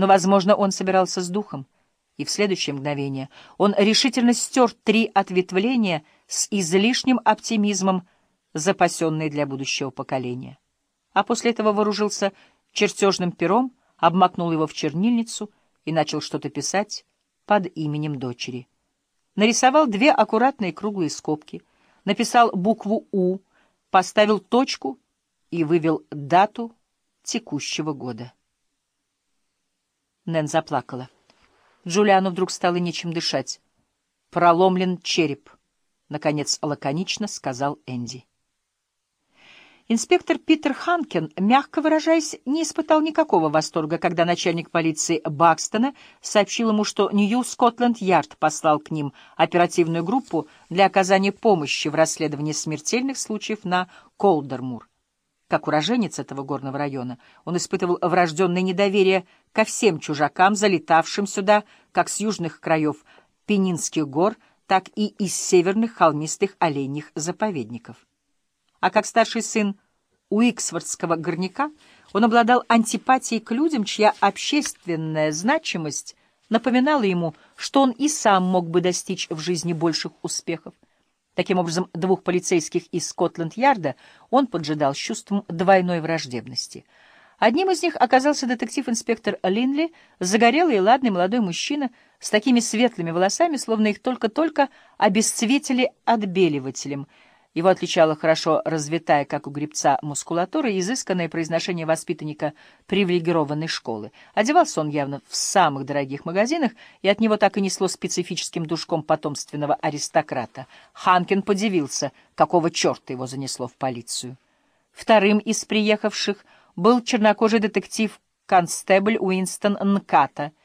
Но, возможно, он собирался с духом, и в следующее мгновение он решительно стер три ответвления с излишним оптимизмом, запасенные для будущего поколения. А после этого вооружился чертежным пером, обмакнул его в чернильницу и начал что-то писать под именем дочери. Нарисовал две аккуратные круглые скобки, написал букву «У», поставил точку и вывел дату текущего года. Нэн заплакала. Джулиану вдруг стало нечем дышать. «Проломлен череп», — наконец лаконично сказал Энди. Инспектор Питер Ханкен, мягко выражаясь, не испытал никакого восторга, когда начальник полиции Бакстона сообщил ему, что Нью-Скотланд-Ярд послал к ним оперативную группу для оказания помощи в расследовании смертельных случаев на Колдермур. Как уроженец этого горного района, он испытывал врожденное недоверие ко всем чужакам, залетавшим сюда как с южных краев Пенинских гор, так и из северных холмистых оленьих заповедников. А как старший сын Уиксфордского горняка, он обладал антипатией к людям, чья общественная значимость напоминала ему, что он и сам мог бы достичь в жизни больших успехов. Таким образом, двух полицейских из Скотланд-Ярда он поджидал с чувством двойной враждебности. Одним из них оказался детектив-инспектор Линли, загорелый и ладный молодой мужчина с такими светлыми волосами, словно их только-только обесцветили отбеливателем — его отличала хорошо развитая, как у гребца, мускулатура и изысканное произношение воспитанника привилегированной школы. Одевался он явно в самых дорогих магазинах, и от него так и несло специфическим душком потомственного аристократа. Ханкин подивился, какого черта его занесло в полицию. Вторым из приехавших был чернокожий детектив-констебль Уинстон Нката —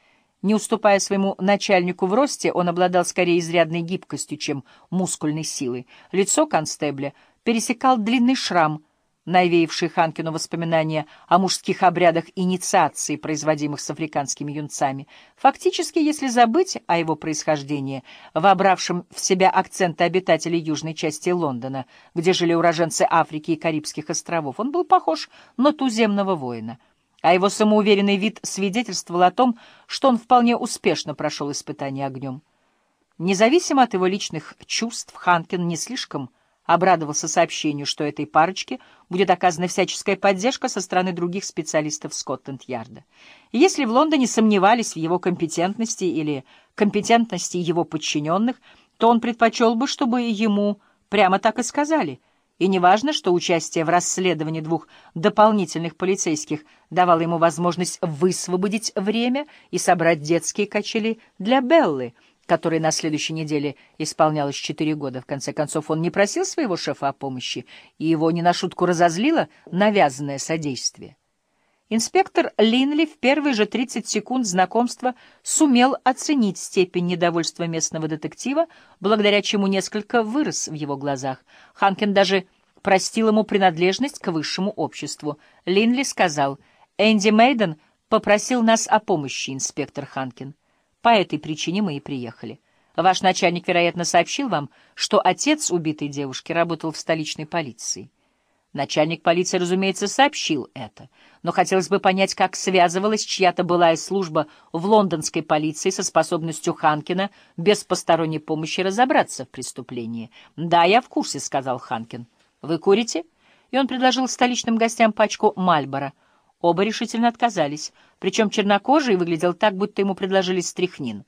не уступая своему начальнику в росте, он обладал скорее изрядной гибкостью, чем мускульной силой. Лицо констебля пересекал длинный шрам, навеявший Ханкину воспоминания о мужских обрядах инициации, производимых с африканскими юнцами. Фактически, если забыть о его происхождении, вобравшем в себя акценты обитателей южной части Лондона, где жили уроженцы Африки и Карибских островов, он был похож на туземного воина — а его самоуверенный вид свидетельствовал о том, что он вполне успешно прошел испытание огнем. Независимо от его личных чувств, Ханкин не слишком обрадовался сообщению, что этой парочке будет оказана всяческая поддержка со стороны других специалистов Скотланд-Ярда. Если в Лондоне сомневались в его компетентности или компетентности его подчиненных, то он предпочел бы, чтобы ему прямо так и сказали — и неважно, что участие в расследовании двух дополнительных полицейских давало ему возможность высвободить время и собрать детские качели для Беллы, которой на следующей неделе исполнялось четыре года. В конце концов, он не просил своего шефа о помощи, и его не на шутку разозлило навязанное содействие. Инспектор Линли в первые же 30 секунд знакомства сумел оценить степень недовольства местного детектива, благодаря чему несколько вырос в его глазах. Ханкин даже простил ему принадлежность к высшему обществу. Линли сказал, «Энди Мейден попросил нас о помощи, инспектор Ханкин. По этой причине мы и приехали. Ваш начальник, вероятно, сообщил вам, что отец убитой девушки работал в столичной полиции». Начальник полиции, разумеется, сообщил это, но хотелось бы понять, как связывалась чья-то былая служба в лондонской полиции со способностью Ханкина без посторонней помощи разобраться в преступлении. «Да, я в курсе», — сказал Ханкин. «Вы курите?» И он предложил столичным гостям пачку Мальбора. Оба решительно отказались, причем чернокожий выглядел так, будто ему предложили стряхнин.